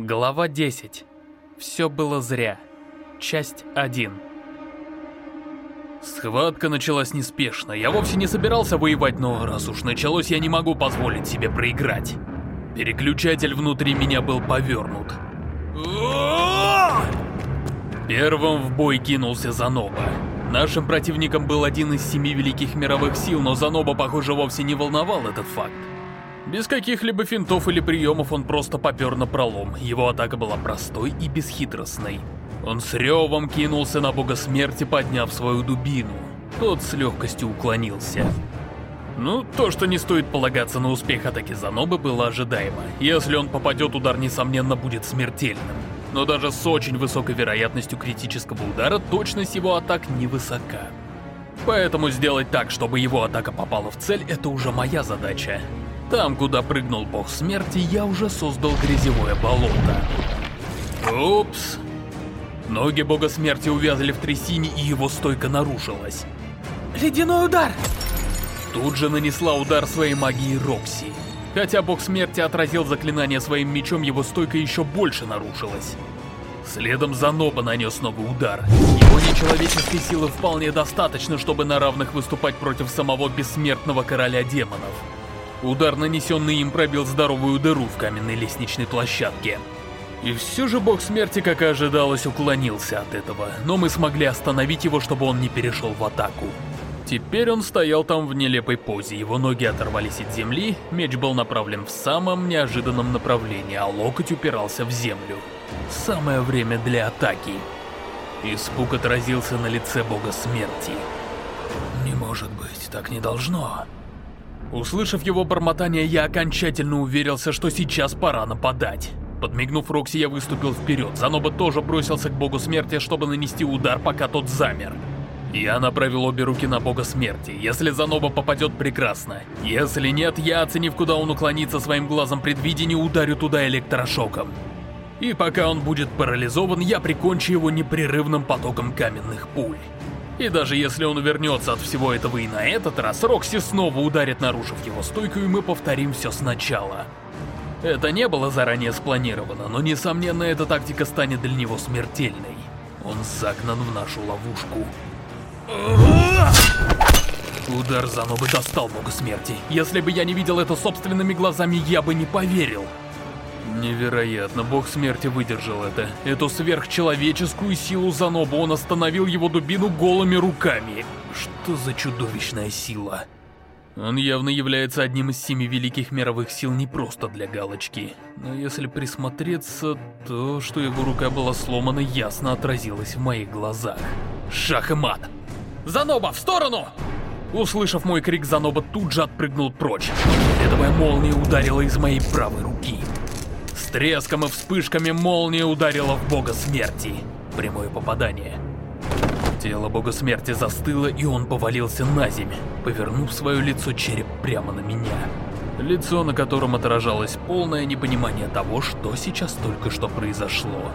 Глава 10. Все было зря. Часть 1. Схватка началась неспешно. Я вовсе не собирался воевать, но раз уж началось, я не могу позволить себе проиграть. Переключатель внутри меня был повернут. Первым в бой кинулся Заноба. Нашим противником был один из семи великих мировых сил, но Заноба, похоже, вовсе не волновал этот факт. Без каких-либо финтов или приемов он просто попер на пролом. Его атака была простой и бесхитростной. Он с ревом кинулся на бога смерти, подняв свою дубину. Тот с легкостью уклонился. Ну, то, что не стоит полагаться на успех атаки Занобы, было ожидаемо. Если он попадет, удар, несомненно, будет смертельным. Но даже с очень высокой вероятностью критического удара точность его атак невысока. Поэтому сделать так, чтобы его атака попала в цель, это уже моя задача. Там, куда прыгнул бог смерти, я уже создал грязевое болото. Упс. Ноги бога смерти увязли в трясине, и его стойка нарушилась. Ледяной удар! Тут же нанесла удар своей магией Рокси. Хотя бог смерти отразил заклинание своим мечом, его стойка еще больше нарушилась. Следом Заноба нанес новый удар. Его нечеловеческой силы вполне достаточно, чтобы на равных выступать против самого бессмертного короля демонов. Удар, нанесенный им, пробил здоровую дыру в каменной лестничной площадке. И все же бог смерти, как и ожидалось, уклонился от этого, но мы смогли остановить его, чтобы он не перешел в атаку. Теперь он стоял там в нелепой позе, его ноги оторвались от земли, меч был направлен в самом неожиданном направлении, а локоть упирался в землю. Самое время для атаки. Испуг отразился на лице бога смерти. «Не может быть, так не должно». Услышав его бормотание, я окончательно уверился, что сейчас пора нападать. Подмигнув Рокси, я выступил вперед. Заноба тоже бросился к богу смерти, чтобы нанести удар, пока тот замер. Я направил обе руки на бога смерти. Если Заноба попадет, прекрасно. Если нет, я, оценив, куда он уклонится своим глазом предвидения, ударю туда электрошоком. И пока он будет парализован, я прикончу его непрерывным потоком каменных пуль. И даже если он увернется от всего этого и на этот раз, Рокси снова ударит, нарушив его стойку, и мы повторим все сначала. Это не было заранее спланировано, но несомненно эта тактика станет для него смертельной. Он загнан в нашу ловушку. Удар Занобы достал Бога Смерти. Если бы я не видел это собственными глазами, я бы не поверил. Невероятно, бог смерти выдержал это. Эту сверхчеловеческую силу Заноба он остановил его дубину голыми руками. Что за чудовищная сила? Он явно является одним из семи великих мировых сил не просто для галочки. Но если присмотреться, то, что его рука была сломана, ясно отразилось в моих глазах. Шах и мат! Заноба, в сторону! Услышав мой крик, Заноба тут же отпрыгнул прочь. Фиолетовая молния ударила из моей правой руки. Треском и вспышками молния ударила в бога смерти. Прямое попадание. Тело бога смерти застыло, и он повалился на землю, повернув свое лицо череп прямо на меня. Лицо, на котором отражалось полное непонимание того, что сейчас только что произошло.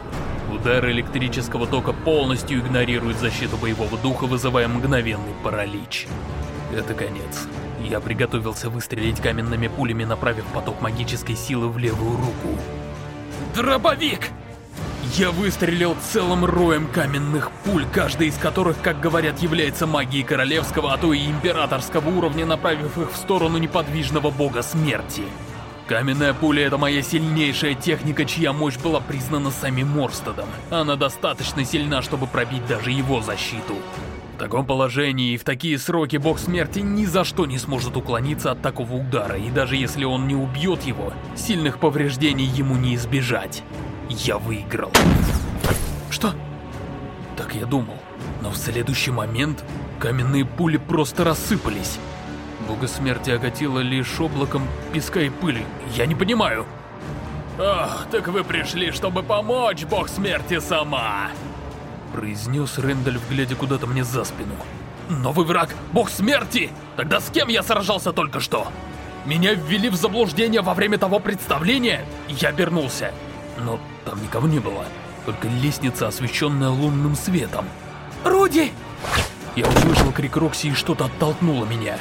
Удар электрического тока полностью игнорирует защиту боевого духа, вызывая мгновенный паралич. Это конец. Я приготовился выстрелить каменными пулями, направив поток магической силы в левую руку. Дробовик! Я выстрелил целым роем каменных пуль, каждая из которых, как говорят, является магией королевского, а то и императорского уровня, направив их в сторону неподвижного бога смерти. Каменная пуля — это моя сильнейшая техника, чья мощь была признана самим Морстедом. Она достаточно сильна, чтобы пробить даже его защиту. В таком положении и в такие сроки бог смерти ни за что не сможет уклониться от такого удара, и даже если он не убьет его, сильных повреждений ему не избежать. Я выиграл. Что? Так я думал. Но в следующий момент каменные пули просто рассыпались. Бога смерти окатило лишь облаком песка и пыли. Я не понимаю. «Ах, так вы пришли, чтобы помочь, бог смерти сама!» Произнес Рэндальф, глядя куда-то мне за спину. «Новый враг! Бог смерти! Тогда с кем я сражался только что?» Меня ввели в заблуждение во время того представления, я обернулся. Но там никого не было, только лестница, освещенная лунным светом. «Руди!» Я услышал крик Рокси, и что-то оттолкнуло меня.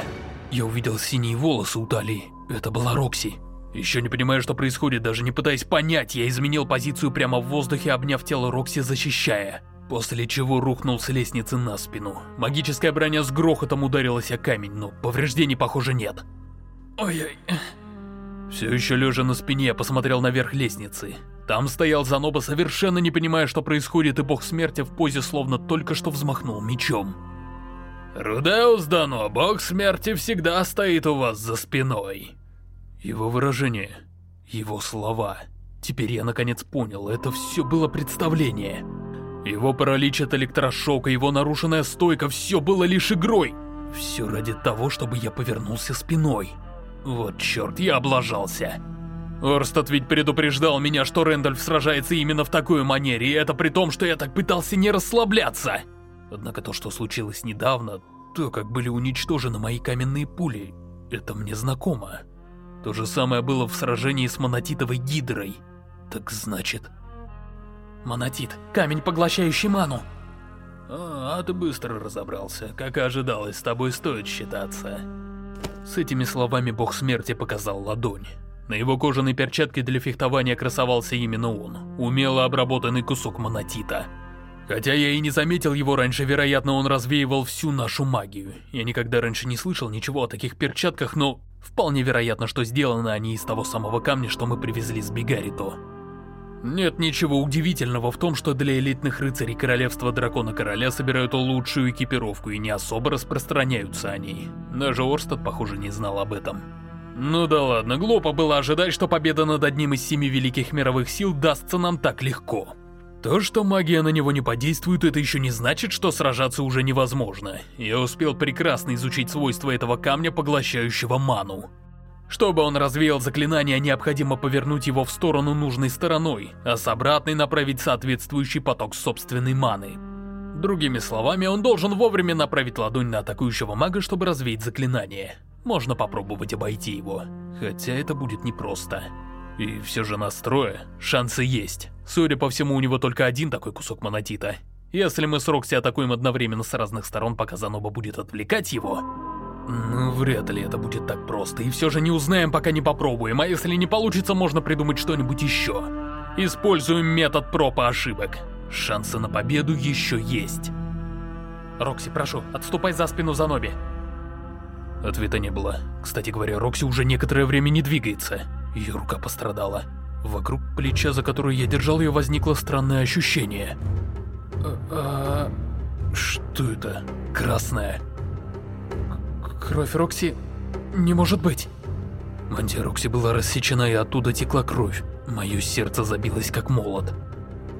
Я увидел синие волосы у Тали. Это была Рокси. Еще не понимая, что происходит, даже не пытаясь понять, я изменил позицию прямо в воздухе, обняв тело Рокси, защищая. После чего рухнул с лестницы на спину. Магическая броня с грохотом ударилась о камень, но повреждений, похоже, нет. Ой-ой. Все еще лежа на спине, я посмотрел наверх лестницы. Там стоял Заноба, совершенно не понимая, что происходит, и бог смерти в позе словно только что взмахнул мечом. «Рудеус Дано, бог смерти всегда стоит у вас за спиной». Его выражение, его слова. Теперь я наконец понял, это все было представление. Его паралич от электрошока, его нарушенная стойка, все было лишь игрой. Все ради того, чтобы я повернулся спиной. Вот черт, я облажался. Орстад ведь предупреждал меня, что Рэндальф сражается именно в такой манере, и это при том, что я так пытался не расслабляться. Однако то, что случилось недавно, то, как были уничтожены мои каменные пули, это мне знакомо. То же самое было в сражении с монотитовой гидрой. Так значит... Монотит, камень, поглощающий ману. А, а ты быстро разобрался. Как и ожидалось, с тобой стоит считаться. С этими словами бог смерти показал ладонь. На его кожаной перчатке для фехтования красовался именно он, умело обработанный кусок монотита. Хотя я и не заметил его раньше, вероятно, он развеивал всю нашу магию. Я никогда раньше не слышал ничего о таких перчатках, но Вполне вероятно, что сделаны они из того самого камня, что мы привезли с Бигарито. Нет ничего удивительного в том, что для элитных рыцарей Королевства Дракона Короля собирают лучшую экипировку и не особо распространяются о ней. Даже Орстад, похоже, не знал об этом. Ну да ладно, глупо было ожидать, что победа над одним из семи великих мировых сил дастся нам так легко. То, что магия на него не подействует, это еще не значит, что сражаться уже невозможно. Я успел прекрасно изучить свойства этого камня, поглощающего ману. Чтобы он развеял заклинание, необходимо повернуть его в сторону нужной стороной, а с обратной направить соответствующий поток собственной маны. Другими словами, он должен вовремя направить ладонь на атакующего мага, чтобы развеять заклинание. Можно попробовать обойти его, хотя это будет непросто. И все же настроя, шансы есть. Судя по всему, у него только один такой кусок монотита. Если мы с Рокси атакуем одновременно с разных сторон, пока Заноба будет отвлекать его... Ну, вряд ли это будет так просто. И все же не узнаем, пока не попробуем. А если не получится, можно придумать что-нибудь еще. Используем метод пропа ошибок. Шансы на победу еще есть. Рокси, прошу, отступай за спину Заноби. Ответа не было. Кстати говоря, Рокси уже некоторое время не двигается. Ее рука пострадала. Вокруг плеча, за которое я держал ее, возникло странное ощущение. А, а, что это? Красное. Кровь Рокси... не может быть. Мантия Рокси была рассечена, и оттуда текла кровь. Мое сердце забилось как молот.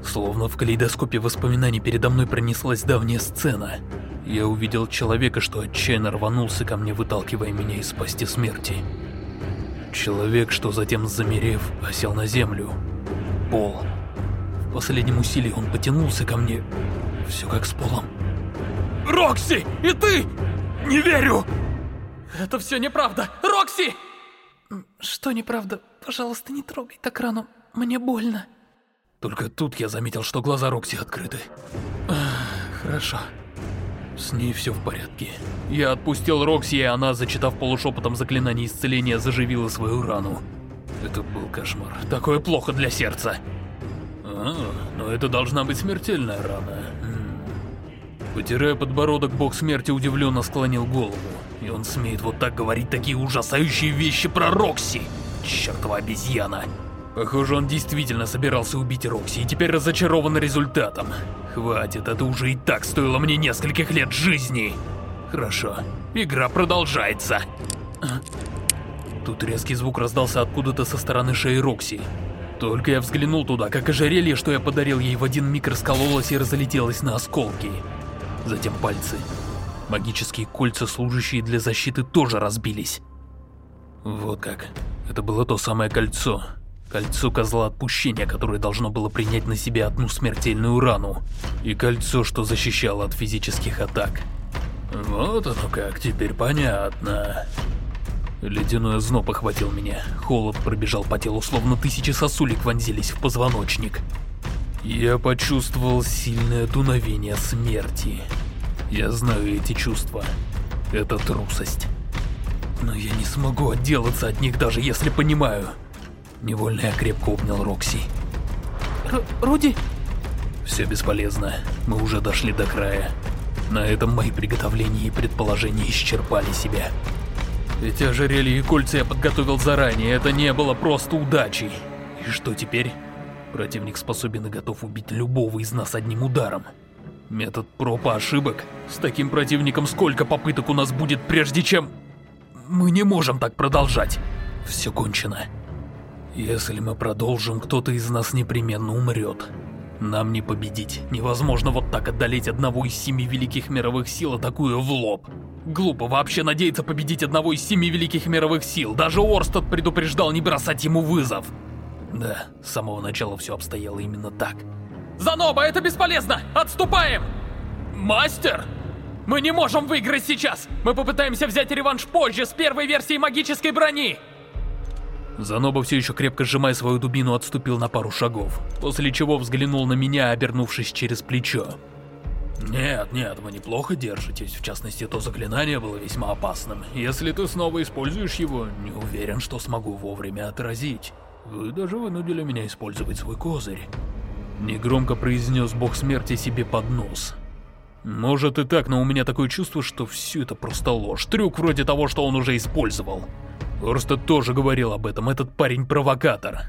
Словно в калейдоскопе воспоминаний передо мной пронеслась давняя сцена. Я увидел человека, что отчаянно рванулся ко мне, выталкивая меня из пасти смерти. Человек, что затем, замерев, осел на землю. Пол. В последнем усилии он потянулся ко мне. Все как с Полом. Рокси! И ты! Не верю! Это все неправда! Рокси! Что неправда? Пожалуйста, не трогай так рану. Мне больно. Только тут я заметил, что глаза Рокси открыты. Хорошо. С ней все в порядке. Я отпустил Рокси, и она, зачитав полушепотом заклинание исцеления, заживила свою рану. Это был кошмар. Такое плохо для сердца. А, но это должна быть смертельная рана. Потирая подбородок, бог смерти удивленно склонил голову. И он смеет вот так говорить такие ужасающие вещи про Рокси. Чертова обезьяна. Похоже, он действительно собирался убить Рокси и теперь разочарован результатом. Хватит, это уже и так стоило мне нескольких лет жизни. Хорошо, игра продолжается. Тут резкий звук раздался откуда-то со стороны шеи Рокси. Только я взглянул туда, как ожерелье, что я подарил ей в один миг раскололось и разлетелось на осколки. Затем пальцы. Магические кольца, служащие для защиты, тоже разбились. Вот как. Это было то самое кольцо. Кольцо Козла Отпущения, которое должно было принять на себя одну смертельную рану. И кольцо, что защищало от физических атак. Вот оно как, теперь понятно. Ледяной озноб охватил меня. Холод пробежал по телу, словно тысячи сосулек вонзились в позвоночник. Я почувствовал сильное дуновение смерти. Я знаю эти чувства. Это трусость. Но я не смогу отделаться от них, даже если понимаю, Невольно я крепко обнял Рокси. Р Руди? Все бесполезно. Мы уже дошли до края. На этом мои приготовления и предположения исчерпали себя. Эти ожерелья и кольца я подготовил заранее, это не было просто удачей. И что теперь? Противник способен и готов убить любого из нас одним ударом. Метод проб ошибок? С таким противником сколько попыток у нас будет, прежде чем... Мы не можем так продолжать. Все кончено. Если мы продолжим, кто-то из нас непременно умрет. Нам не победить. Невозможно вот так одолеть одного из семи великих мировых сил, атакуя в лоб. Глупо вообще надеяться победить одного из семи великих мировых сил. Даже Орстад предупреждал не бросать ему вызов. Да, с самого начала все обстояло именно так. Заноба, это бесполезно! Отступаем! Мастер! Мы не можем выиграть сейчас! Мы попытаемся взять реванш позже, с первой версией магической брони! Заноба все еще крепко сжимая свою дубину отступил на пару шагов, после чего взглянул на меня, обернувшись через плечо. Нет, нет, вы неплохо держитесь, в частности, то заклинание было весьма опасным. Если ты снова используешь его, не уверен, что смогу вовремя отразить. Вы даже вынудили меня использовать свой козырь. Негромко произнес бог смерти себе под нос. Может и так, но у меня такое чувство, что все это просто ложь. Трюк вроде того, что он уже использовал. Орстед тоже говорил об этом, этот парень провокатор.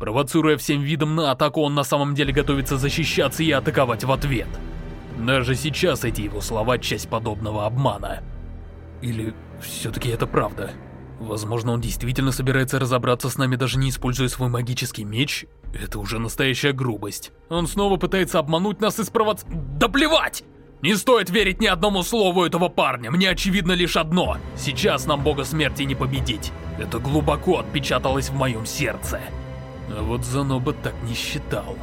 Провоцируя всем видом на атаку, он на самом деле готовится защищаться и атаковать в ответ. Даже сейчас эти его слова — часть подобного обмана. Или все-таки это правда? Возможно, он действительно собирается разобраться с нами, даже не используя свой магический меч? Это уже настоящая грубость. Он снова пытается обмануть нас и спровоц... Да плевать! Не стоит верить ни одному слову этого парня, мне очевидно лишь одно. Сейчас нам бога смерти не победить. Это глубоко отпечаталось в моем сердце. А вот Заноба так не считал.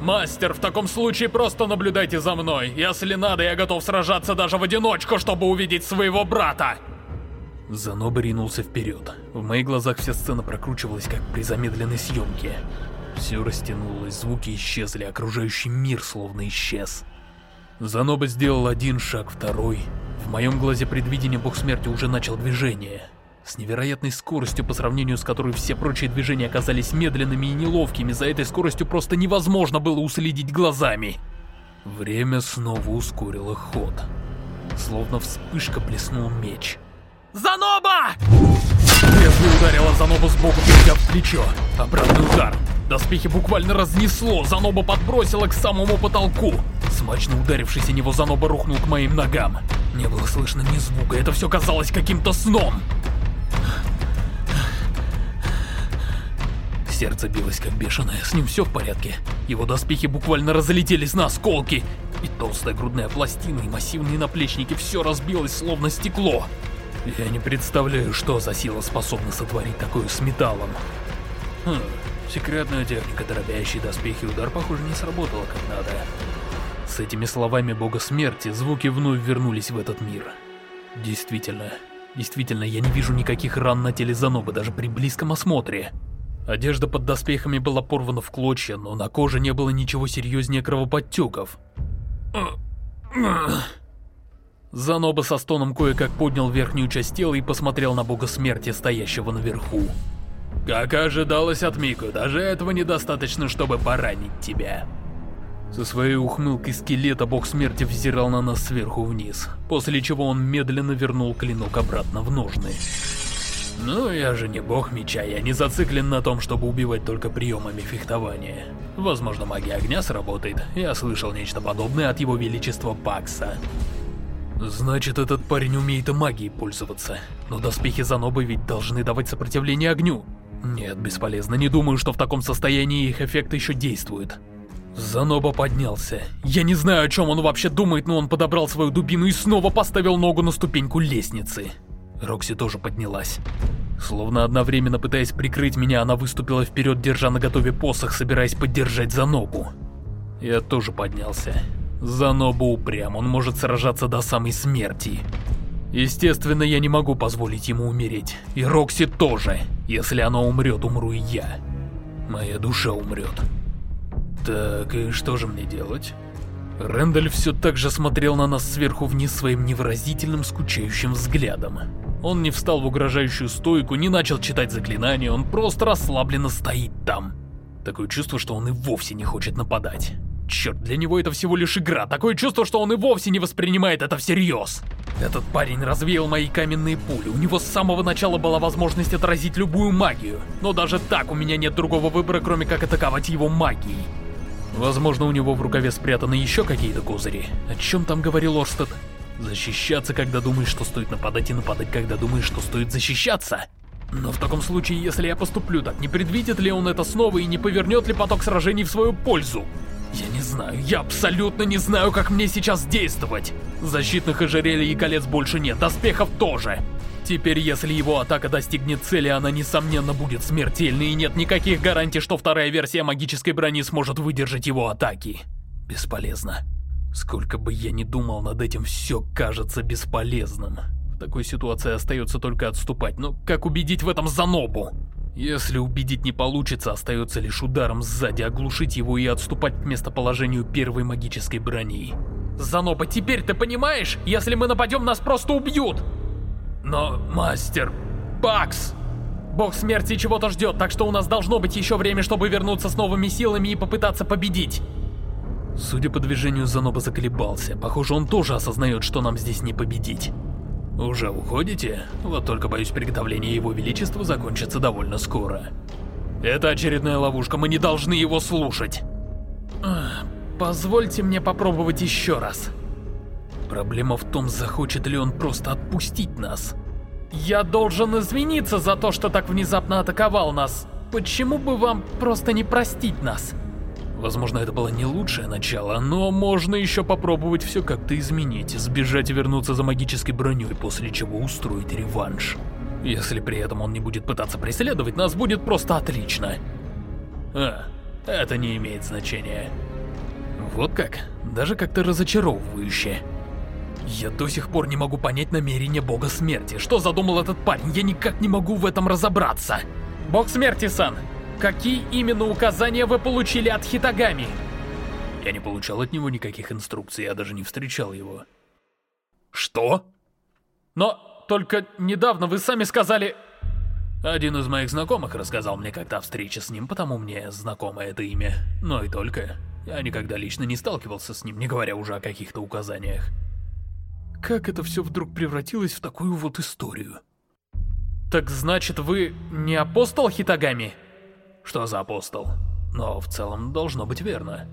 Мастер, в таком случае просто наблюдайте за мной. Если надо, я готов сражаться даже в одиночку, чтобы увидеть своего брата. Заноба ринулся вперед. В моих глазах вся сцена прокручивалась, как при замедленной съемке. Все растянулось, звуки исчезли, окружающий мир словно исчез. Заноба сделал один шаг, второй. В моем глазе предвидения бог смерти уже начал движение. С невероятной скоростью, по сравнению с которой все прочие движения оказались медленными и неловкими, за этой скоростью просто невозможно было уследить глазами. Время снова ускорило ход. Словно вспышка блеснул меч. Заноба! Лезвие ударило Занобу сбоку, перейдя в плечо. Обратный удар. Доспехи буквально разнесло, Заноба подбросило к самому потолку. Смачно ударившись о него, Заноба рухнул к моим ногам. Не было слышно ни звука, это все казалось каким-то сном. Сердце билось как бешеное, с ним все в порядке. Его доспехи буквально разлетелись на осколки. И толстая грудная пластина, и массивные наплечники, все разбилось словно стекло. Я не представляю, что за сила способна сотворить такое с металлом. Хм, секретная техника, дробящий доспехи удар, похоже, не сработала как надо. С этими словами бога смерти звуки вновь вернулись в этот мир. Действительно, действительно, я не вижу никаких ран на теле Занобы даже при близком осмотре. Одежда под доспехами была порвана в клочья, но на коже не было ничего серьезнее кровоподтеков. Заноба со стоном кое-как поднял верхнюю часть тела и посмотрел на бога смерти, стоящего наверху. «Как ожидалось от Мику, даже этого недостаточно, чтобы поранить тебя». Со своей ухмылкой скелета бог смерти взирал на нас сверху вниз, после чего он медленно вернул клинок обратно в ножны. Ну, я же не бог меча, я не зациклен на том, чтобы убивать только приемами фехтования. Возможно, магия огня сработает, я слышал нечто подобное от его величества Пакса. Значит, этот парень умеет и магией пользоваться. Но доспехи Занобы ведь должны давать сопротивление огню. Нет, бесполезно, не думаю, что в таком состоянии их эффект еще действует. Заноба поднялся. Я не знаю, о чем он вообще думает, но он подобрал свою дубину и снова поставил ногу на ступеньку лестницы. Рокси тоже поднялась. Словно одновременно пытаясь прикрыть меня, она выступила вперед, держа на готове посох, собираясь поддержать Занобу. Я тоже поднялся. Заноба упрям, он может сражаться до самой смерти. Естественно, я не могу позволить ему умереть. И Рокси тоже. Если она умрет, умру и я. Моя душа умрет. Так, и что же мне делать? Рэндаль все так же смотрел на нас сверху вниз своим невыразительным, скучающим взглядом. Он не встал в угрожающую стойку, не начал читать заклинания, он просто расслабленно стоит там. Такое чувство, что он и вовсе не хочет нападать. Черт, для него это всего лишь игра. Такое чувство, что он и вовсе не воспринимает это всерьез. Этот парень развеял мои каменные пули. У него с самого начала была возможность отразить любую магию. Но даже так у меня нет другого выбора, кроме как атаковать его магией. Возможно, у него в рукаве спрятаны еще какие-то козыри. О чем там говорил Орстед? Защищаться, когда думаешь, что стоит нападать, и нападать, когда думаешь, что стоит защищаться. Но в таком случае, если я поступлю так, не предвидит ли он это снова и не повернет ли поток сражений в свою пользу? Я не знаю, я абсолютно не знаю, как мне сейчас действовать. Защитных ожерелий и колец больше нет, доспехов тоже. Теперь, если его атака достигнет цели, она несомненно будет смертельной, и нет никаких гарантий, что вторая версия магической брони сможет выдержать его атаки. Бесполезно. Сколько бы я ни думал над этим, все кажется бесполезным. В такой ситуации остается только отступать, но как убедить в этом Занобу? Если убедить не получится, остается лишь ударом сзади оглушить его и отступать к местоположению первой магической брони. Заноба, теперь ты понимаешь? Если мы нападем, нас просто убьют! Но, мастер... Бакс! Бог смерти чего-то ждет, так что у нас должно быть еще время, чтобы вернуться с новыми силами и попытаться победить. Судя по движению, Заноба заколебался. Похоже, он тоже осознает, что нам здесь не победить. Уже уходите? Вот только боюсь, приготовление его величества закончится довольно скоро. Это очередная ловушка, мы не должны его слушать. Позвольте мне попробовать еще раз. Проблема в том, захочет ли он просто отпустить нас. Я должен извиниться за то, что так внезапно атаковал нас. Почему бы вам просто не простить нас? Возможно, это было не лучшее начало, но можно еще попробовать все как-то изменить, сбежать и вернуться за магической броней, после чего устроить реванш. Если при этом он не будет пытаться преследовать нас, будет просто отлично. А, это не имеет значения. Вот как? Даже как-то разочаровывающе. Я до сих пор не могу понять намерения Бога Смерти. Что задумал этот парень? Я никак не могу в этом разобраться. Бог Смерти-сан, Какие именно указания вы получили от Хитагами? Я не получал от него никаких инструкций, я даже не встречал его. Что? Но только недавно вы сами сказали... Один из моих знакомых рассказал мне как-то о встрече с ним, потому мне знакомо это имя. Но и только. Я никогда лично не сталкивался с ним, не говоря уже о каких-то указаниях. Как это все вдруг превратилось в такую вот историю? Так значит, вы не апостол Хитагами? Что за апостол. Но в целом должно быть верно.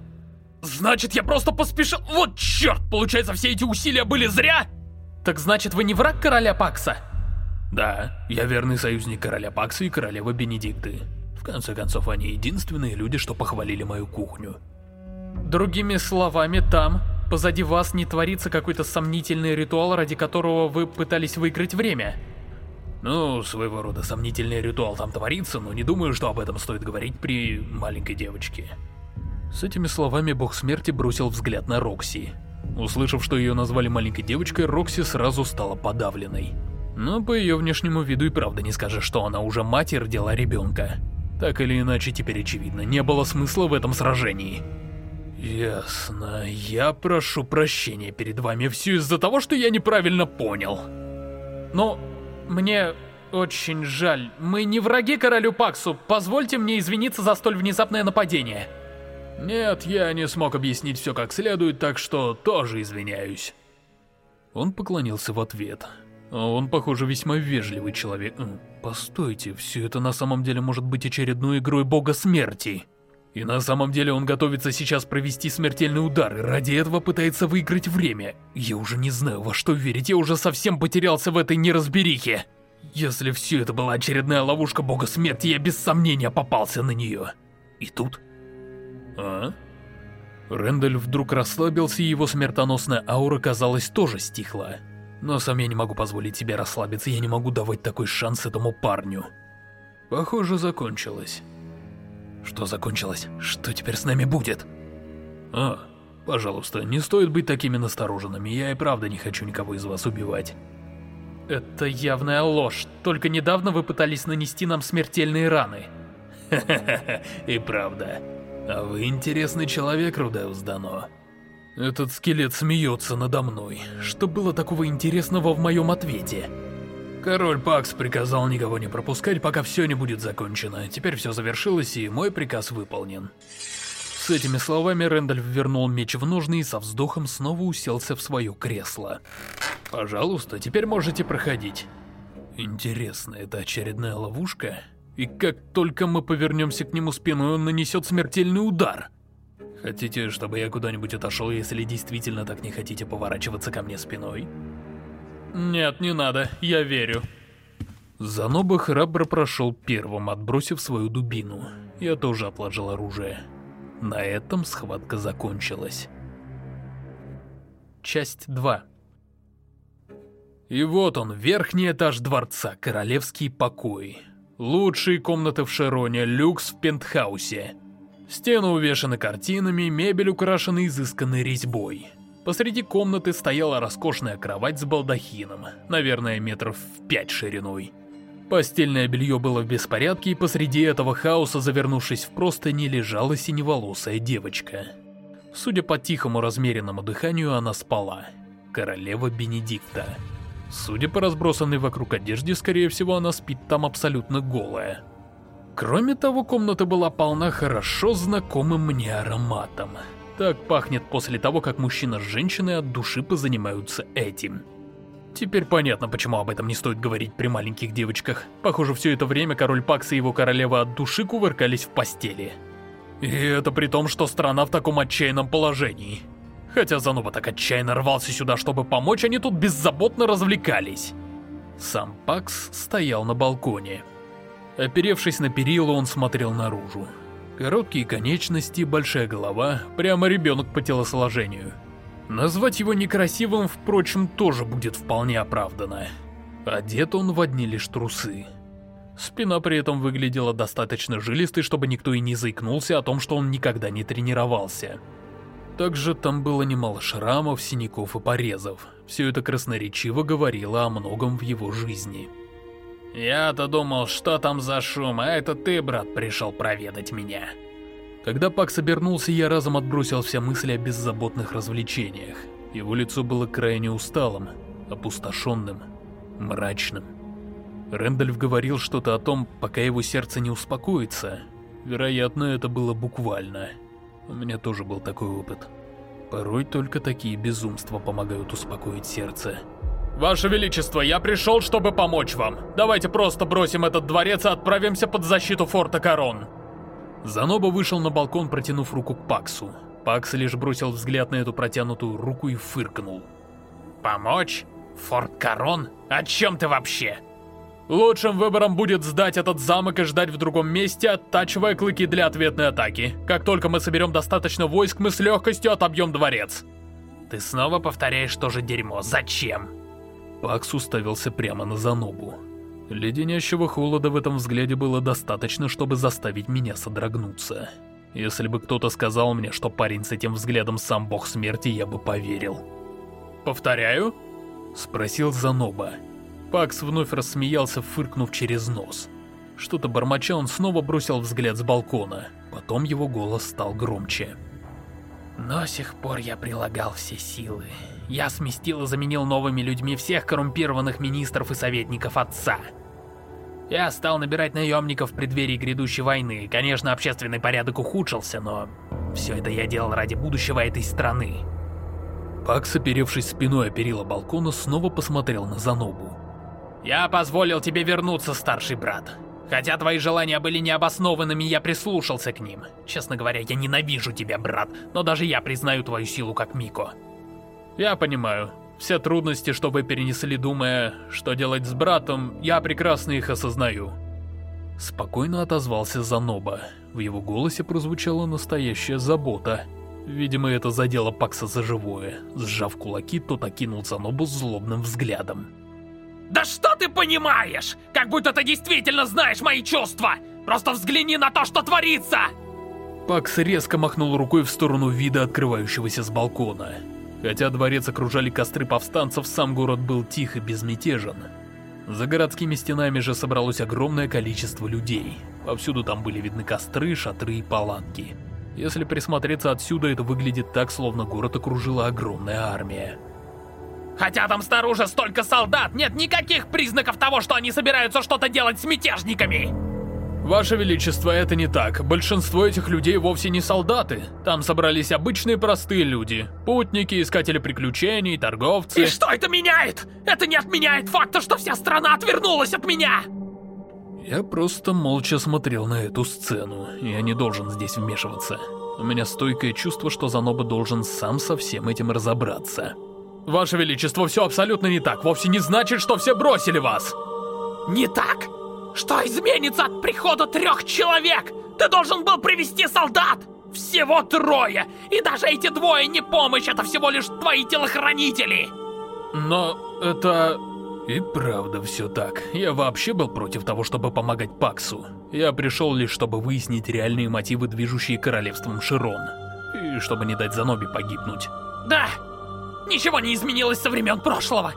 Значит, я просто поспешил... Вот черт! Получается, все эти усилия были зря? Так значит, вы не враг короля Пакса? Да, я верный союзник короля Пакса и королевы Бенедикты. В конце концов, они единственные люди, что похвалили мою кухню. Другими словами, там, позади вас не творится какой-то сомнительный ритуал, ради которого вы пытались выиграть время. Ну, своего рода сомнительный ритуал там творится, но не думаю, что об этом стоит говорить при маленькой девочке. С этими словами бог смерти бросил взгляд на Рокси. Услышав, что ее назвали маленькой девочкой, Рокси сразу стала подавленной. Но по ее внешнему виду и правда не скажешь, что она уже мать и родила ребенка. Так или иначе, теперь очевидно, не было смысла в этом сражении. Ясно. Я прошу прощения перед вами, все из-за того, что я неправильно понял. Но мне очень жаль. Мы не враги королю Паксу. Позвольте мне извиниться за столь внезапное нападение. Нет, я не смог объяснить все как следует, так что тоже извиняюсь. Он поклонился в ответ. Он, похоже, весьма вежливый человек. Постойте, все это на самом деле может быть очередной игрой бога смерти. И на самом деле он готовится сейчас провести смертельный удар, и ради этого пытается выиграть время. Я уже не знаю, во что верить, я уже совсем потерялся в этой неразберихе. Если все это была очередная ловушка бога смерти, я без сомнения попался на нее. И тут... А? Рэндаль вдруг расслабился, и его смертоносная аура, казалось, тоже стихла. Но сам я не могу позволить себе расслабиться, я не могу давать такой шанс этому парню. Похоже, закончилось. Что закончилось? Что теперь с нами будет? А, пожалуйста, не стоит быть такими настороженными, я и правда не хочу никого из вас убивать. Это явная ложь. Только недавно вы пытались нанести нам смертельные раны. Ха-ха-ха, и правда. А вы интересный человек, Рудеус Дано. Этот скелет смеется надо мной. Что было такого интересного в моем ответе? Король Пакс приказал никого не пропускать, пока все не будет закончено. Теперь все завершилось, и мой приказ выполнен. С этими словами Рэндальф вернул меч в ножны и со вздохом снова уселся в свое кресло. «Пожалуйста, теперь можете проходить». Интересно, это очередная ловушка? И как только мы повернемся к нему спиной, он нанесет смертельный удар. Хотите, чтобы я куда-нибудь отошел, если действительно так не хотите поворачиваться ко мне спиной? Нет, не надо, я верю. Заноба храбро прошел первым, отбросив свою дубину. Я тоже отложил оружие. На этом схватка закончилась. Часть 2 И вот он, верхний этаж дворца, королевский покой. Лучшие комнаты в Шероне, люкс в пентхаусе. Стены увешаны картинами, мебель украшена изысканной резьбой. Посреди комнаты стояла роскошная кровать с балдахином, наверное, метров в пять шириной. Постельное белье было в беспорядке, и посреди этого хаоса, завернувшись в простыни, лежала синеволосая девочка. Судя по тихому размеренному дыханию, она спала. Королева Бенедикта. Судя по разбросанной вокруг одежде, скорее всего, она спит там абсолютно голая. Кроме того, комната была полна хорошо знакомым мне ароматом. Так пахнет после того, как мужчина с женщиной от души позанимаются этим. Теперь понятно, почему об этом не стоит говорить при маленьких девочках. Похоже, все это время король Пакс и его королева от души кувыркались в постели. И это при том, что страна в таком отчаянном положении. Хотя Зануба так отчаянно рвался сюда, чтобы помочь, они тут беззаботно развлекались. Сам Пакс стоял на балконе. Оперевшись на перила, он смотрел наружу. Короткие конечности, большая голова, прямо ребенок по телосложению. Назвать его некрасивым, впрочем, тоже будет вполне оправдано. Одет он в одни лишь трусы. Спина при этом выглядела достаточно жилистой, чтобы никто и не заикнулся о том, что он никогда не тренировался. Также там было немало шрамов, синяков и порезов. Все это красноречиво говорило о многом в его жизни. Я-то думал, что там за шум, а это ты, брат, пришел проведать меня. Когда Пак обернулся, я разом отбросил все мысли о беззаботных развлечениях. Его лицо было крайне усталым, опустошенным, мрачным. Рэндальф говорил что-то о том, пока его сердце не успокоится. Вероятно, это было буквально. У меня тоже был такой опыт. Порой только такие безумства помогают успокоить сердце. Ваше Величество, я пришел, чтобы помочь вам. Давайте просто бросим этот дворец и отправимся под защиту форта Корон. Заноба вышел на балкон, протянув руку к Паксу. Пакс лишь бросил взгляд на эту протянутую руку и фыркнул. Помочь? Форт Корон? О чем ты вообще? Лучшим выбором будет сдать этот замок и ждать в другом месте, оттачивая клыки для ответной атаки. Как только мы соберем достаточно войск, мы с легкостью отобьем дворец. Ты снова повторяешь то же дерьмо. Зачем? Пакс уставился прямо на Занобу. Леденящего холода в этом взгляде было достаточно, чтобы заставить меня содрогнуться. Если бы кто-то сказал мне, что парень с этим взглядом сам бог смерти, я бы поверил. «Повторяю?» — спросил Заноба. Пакс вновь рассмеялся, фыркнув через нос. Что-то бормоча, он снова бросил взгляд с балкона. Потом его голос стал громче. До сих пор я прилагал все силы. Я сместил и заменил новыми людьми всех коррумпированных министров и советников отца. Я стал набирать наемников в преддверии грядущей войны. Конечно, общественный порядок ухудшился, но все это я делал ради будущего этой страны. Пакс, оперевшись спиной о перила балкона, снова посмотрел на Занобу. «Я позволил тебе вернуться, старший брат. Хотя твои желания были необоснованными, я прислушался к ним. Честно говоря, я ненавижу тебя, брат, но даже я признаю твою силу как Мико. Я понимаю. Все трудности, что вы перенесли, думая, что делать с братом, я прекрасно их осознаю. Спокойно отозвался Заноба. В его голосе прозвучала настоящая забота. Видимо, это задело Пакса за живое. Сжав кулаки, тот окинул Занобу злобным взглядом. «Да что ты понимаешь? Как будто ты действительно знаешь мои чувства! Просто взгляни на то, что творится!» Пакс резко махнул рукой в сторону вида, открывающегося с балкона. Хотя дворец окружали костры повстанцев, сам город был тих и безмятежен. За городскими стенами же собралось огромное количество людей. Повсюду там были видны костры, шатры и палатки. Если присмотреться отсюда, это выглядит так, словно город окружила огромная армия. Хотя там снаружи столько солдат, нет никаких признаков того, что они собираются что-то делать с мятежниками. Ваше Величество, это не так. Большинство этих людей вовсе не солдаты. Там собрались обычные простые люди. Путники, искатели приключений, торговцы. И что это меняет? Это не отменяет факта, что вся страна отвернулась от меня! Я просто молча смотрел на эту сцену. Я не должен здесь вмешиваться. У меня стойкое чувство, что Заноба должен сам со всем этим разобраться. Ваше Величество, все абсолютно не так. Вовсе не значит, что все бросили вас. Не так? Что изменится от прихода трех человек? Ты должен был привести солдат! Всего трое! И даже эти двое не помощь, это всего лишь твои телохранители! Но это... И правда все так. Я вообще был против того, чтобы помогать Паксу. Я пришел лишь, чтобы выяснить реальные мотивы, движущие королевством Широн. И чтобы не дать Заноби погибнуть. Да! Ничего не изменилось со времен прошлого!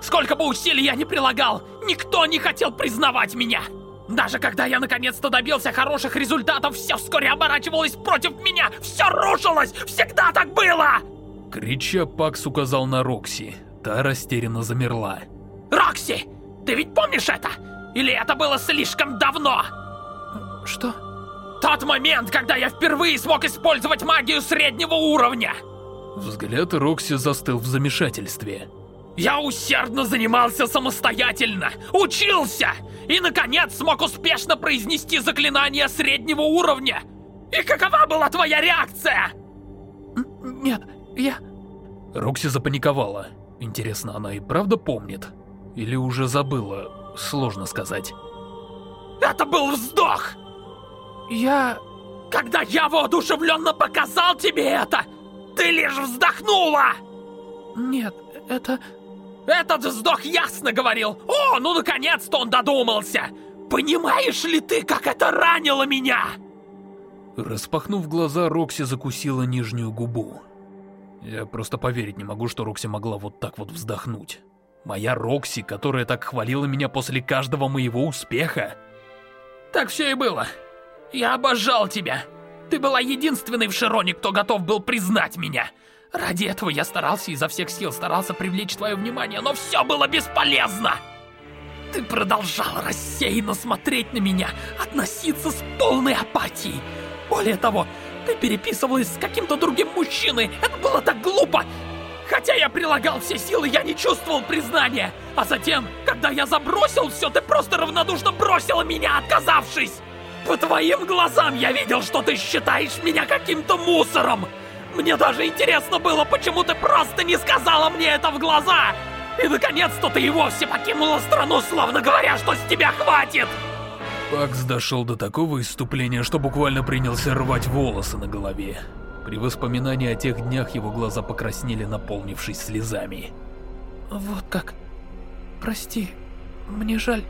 Сколько бы усилий я ни прилагал, никто не хотел признавать меня! Даже когда я наконец-то добился хороших результатов, все вскоре оборачивалось против меня! Все рушилось! Всегда так было! Крича, Пакс указал на Рокси. Та растерянно замерла. Рокси! Ты ведь помнишь это? Или это было слишком давно? Что? Тот момент, когда я впервые смог использовать магию среднего уровня! Взгляд Рокси застыл в замешательстве. Я усердно занимался самостоятельно, учился, и, наконец, смог успешно произнести заклинание среднего уровня. И какова была твоя реакция? Нет, я... Рокси запаниковала. Интересно, она и правда помнит? Или уже забыла? Сложно сказать. Это был вздох! Я... Когда я воодушевленно показал тебе это, ты лишь вздохнула! Нет, это... Этот вздох ясно говорил! О, ну наконец-то он додумался! Понимаешь ли ты, как это ранило меня? Распахнув глаза, Рокси закусила нижнюю губу. Я просто поверить не могу, что Рокси могла вот так вот вздохнуть. Моя Рокси, которая так хвалила меня после каждого моего успеха. Так все и было. Я обожал тебя. Ты была единственной в Широне, кто готов был признать меня. Ради этого я старался изо всех сил, старался привлечь твое внимание, но все было бесполезно. Ты продолжал рассеянно смотреть на меня, относиться с полной апатией. Более того, ты переписывалась с каким-то другим мужчиной. Это было так глупо. Хотя я прилагал все силы, я не чувствовал признания. А затем, когда я забросил все, ты просто равнодушно бросила меня, отказавшись. По твоим глазам я видел, что ты считаешь меня каким-то мусором. Мне даже интересно было, почему ты просто не сказала мне это в глаза. И наконец-то ты и вовсе покинула страну, словно говоря, что с тебя хватит. Пакс дошел до такого иступления, что буквально принялся рвать волосы на голове. При воспоминании о тех днях его глаза покраснели, наполнившись слезами. Вот как. Прости, мне жаль,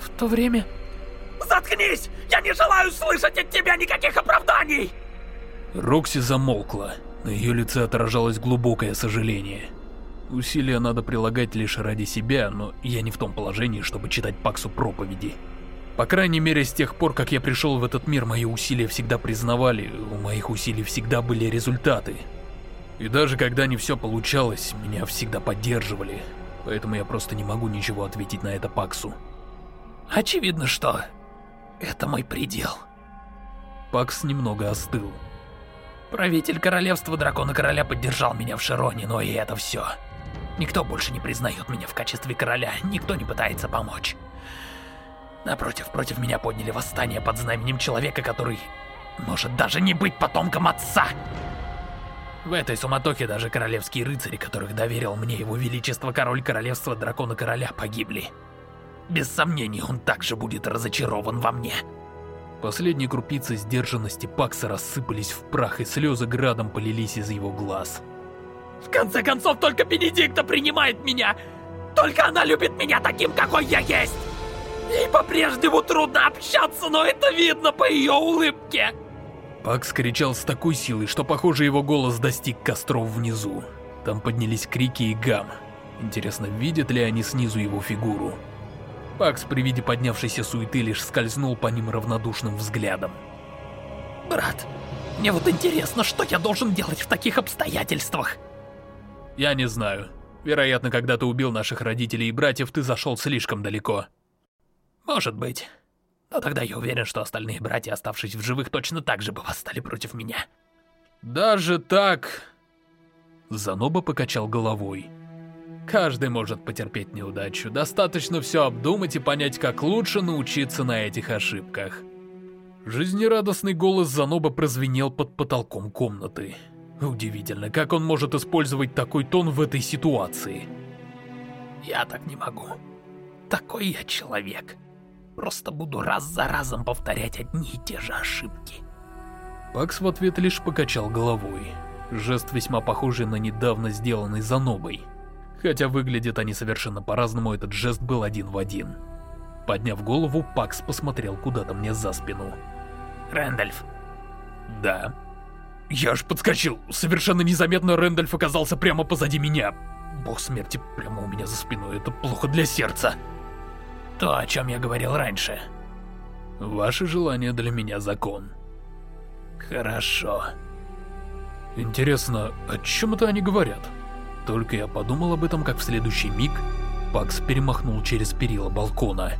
в то время... Заткнись! Я не желаю слышать от тебя никаких оправданий! Рокси замолкла. На ее лице отражалось глубокое сожаление. Усилия надо прилагать лишь ради себя, но я не в том положении, чтобы читать Паксу проповеди. По крайней мере, с тех пор, как я пришел в этот мир, мои усилия всегда признавали, у моих усилий всегда были результаты. И даже когда не все получалось, меня всегда поддерживали. Поэтому я просто не могу ничего ответить на это Паксу. Очевидно, что это мой предел. Пакс немного остыл. Правитель королевства Дракона Короля поддержал меня в Широне, но и это все. Никто больше не признает меня в качестве короля, никто не пытается помочь. Напротив, против меня подняли восстание под знаменем человека, который может даже не быть потомком отца. В этой суматохе даже королевские рыцари, которых доверил мне его величество король королевства Дракона Короля, погибли. Без сомнений, он также будет разочарован во мне. Последние крупицы сдержанности Пакса рассыпались в прах, и слезы градом полились из его глаз. В конце концов, только Бенедикта принимает меня! Только она любит меня таким, какой я есть! Ей по-прежнему трудно общаться, но это видно по ее улыбке. Пакс кричал с такой силой, что, похоже, его голос достиг костров внизу. Там поднялись крики и гам. Интересно, видят ли они снизу его фигуру? Пакс при виде поднявшейся суеты лишь скользнул по ним равнодушным взглядом. «Брат, мне вот интересно, что я должен делать в таких обстоятельствах?» «Я не знаю. Вероятно, когда ты убил наших родителей и братьев, ты зашел слишком далеко. Может быть. Но тогда я уверен, что остальные братья, оставшись в живых, точно так же бы восстали против меня. Даже так... Заноба покачал головой. Каждый может потерпеть неудачу. Достаточно все обдумать и понять, как лучше научиться на этих ошибках. Жизнерадостный голос Заноба прозвенел под потолком комнаты. Удивительно, как он может использовать такой тон в этой ситуации. Я так не могу. Такой я человек. Просто буду раз за разом повторять одни и те же ошибки. Пакс в ответ лишь покачал головой. Жест весьма похожий на недавно сделанный Занобой. Хотя выглядят они совершенно по-разному, этот жест был один в один. Подняв голову, Пакс посмотрел куда-то мне за спину. Рэндальф. Да. Я аж подскочил. Совершенно незаметно Рэндальф оказался прямо позади меня. Бог смерти прямо у меня за спиной. Это плохо для сердца. То, о чем я говорил раньше. Ваше желание для меня закон. Хорошо. Интересно, о чем это они говорят? Только я подумал об этом, как в следующий миг Пакс перемахнул через перила балкона.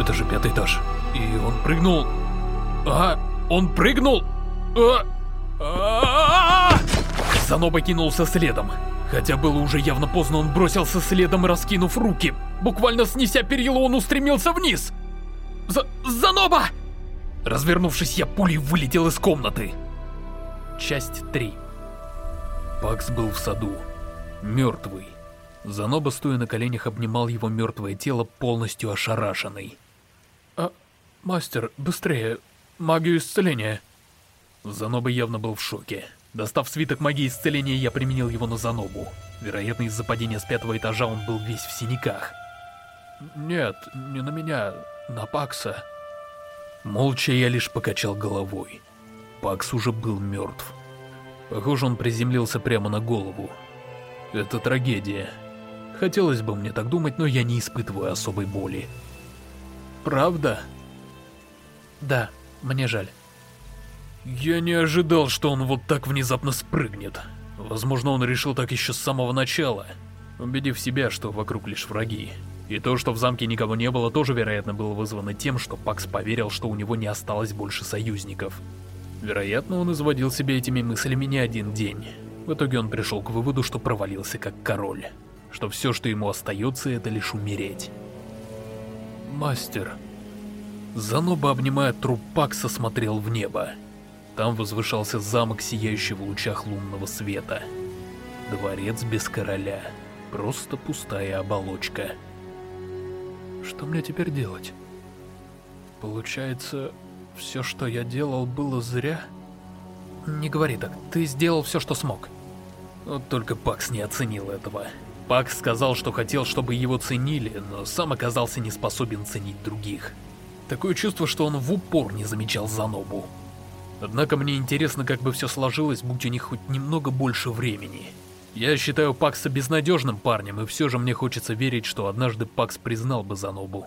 Это же пятый этаж. И он прыгнул... А, он прыгнул! А, Заноба кинулся следом. Хотя было уже явно поздно, он бросился следом, раскинув руки. Буквально снеся перила, он устремился вниз. За... Заноба! Развернувшись, я пулей вылетел из комнаты. Часть 3 Пакс был в саду. Мертвый. Заноба, стоя на коленях, обнимал его мертвое тело, полностью ошарашенный. «А, мастер, быстрее! Магию исцеления!» Заноба явно был в шоке. Достав свиток магии исцеления, я применил его на Занобу. Вероятно, из-за падения с пятого этажа он был весь в синяках. «Нет, не на меня, на Пакса». Молча я лишь покачал головой. Пакс уже был мертв. Похоже, он приземлился прямо на голову. Это трагедия. Хотелось бы мне так думать, но я не испытываю особой боли. Правда? Да, мне жаль. Я не ожидал, что он вот так внезапно спрыгнет. Возможно, он решил так еще с самого начала, убедив себя, что вокруг лишь враги. И то, что в замке никого не было, тоже, вероятно, было вызвано тем, что Пакс поверил, что у него не осталось больше союзников. Вероятно, он изводил себя этими мыслями не один день. В итоге он пришел к выводу, что провалился как король. Что все, что ему остается, это лишь умереть. Мастер. Заноба, обнимая труп Пакса, смотрел в небо. Там возвышался замок, сияющий в лучах лунного света. Дворец без короля. Просто пустая оболочка. Что мне теперь делать? Получается, все, что я делал, было зря? Не говори так, ты сделал все, что смог. Вот только Пакс не оценил этого. Пакс сказал, что хотел, чтобы его ценили, но сам оказался не способен ценить других. Такое чувство, что он в упор не замечал Занобу. Однако мне интересно, как бы все сложилось, будь у них хоть немного больше времени. Я считаю Пакса безнадежным парнем, и все же мне хочется верить, что однажды Пакс признал бы Занобу.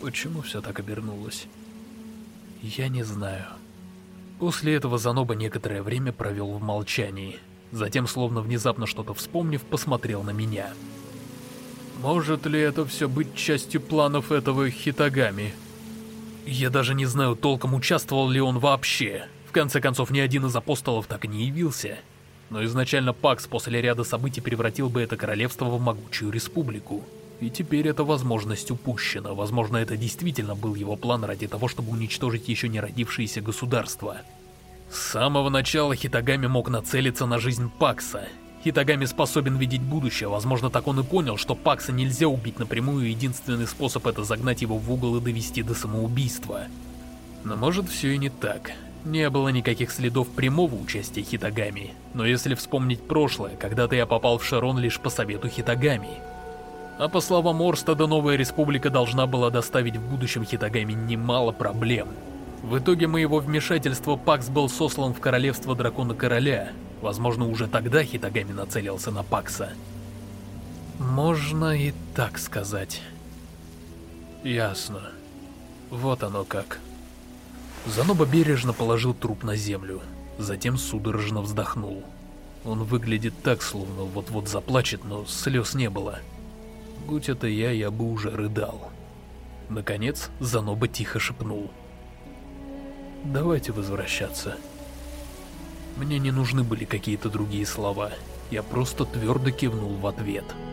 Почему все так обернулось? Я не знаю. После этого Заноба некоторое время провел в молчании. Затем, словно внезапно что-то вспомнив, посмотрел на меня. Может ли это все быть частью планов этого Хитагами? Я даже не знаю толком, участвовал ли он вообще. В конце концов, ни один из апостолов так и не явился. Но изначально Пакс после ряда событий превратил бы это королевство в могучую республику. И теперь эта возможность упущена. Возможно, это действительно был его план ради того, чтобы уничтожить еще не родившееся государство. С самого начала Хитагами мог нацелиться на жизнь Пакса. Хитагами способен видеть будущее, возможно, так он и понял, что Пакса нельзя убить напрямую, единственный способ это загнать его в угол и довести до самоубийства. Но может все и не так. Не было никаких следов прямого участия Хитагами, но если вспомнить прошлое, когда-то я попал в Шарон лишь по совету Хитагами. А по словам Орстада, новая республика должна была доставить в будущем Хитагами немало проблем. В итоге моего вмешательства Пакс был сослан в королевство Дракона Короля. Возможно, уже тогда Хитагами нацелился на Пакса. Можно и так сказать. Ясно. Вот оно как. Заноба бережно положил труп на землю. Затем судорожно вздохнул. Он выглядит так, словно вот-вот заплачет, но слез не было. Будь это я, я бы уже рыдал. Наконец, Заноба тихо шепнул. «Давайте возвращаться». Мне не нужны были какие-то другие слова. Я просто твердо кивнул в ответ. «Давайте